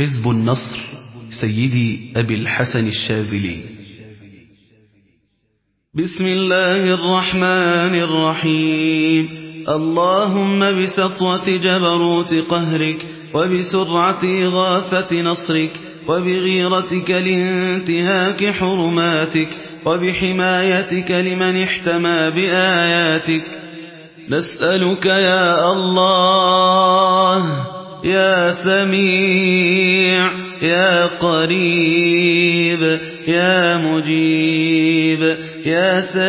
حزب النصر سيدي أبي الحسن الشاذلي. بسم الله الرحمن الرحيم. اللهم بسطوة جبروت قهرك وبسرعة إغاثة نصرك وبغيرتك لانتهاك حرماتك وبحمايتك لمن احتمى بآياتك. نسألك يا الله يا سميع يا قريب يا مجيب يا سميع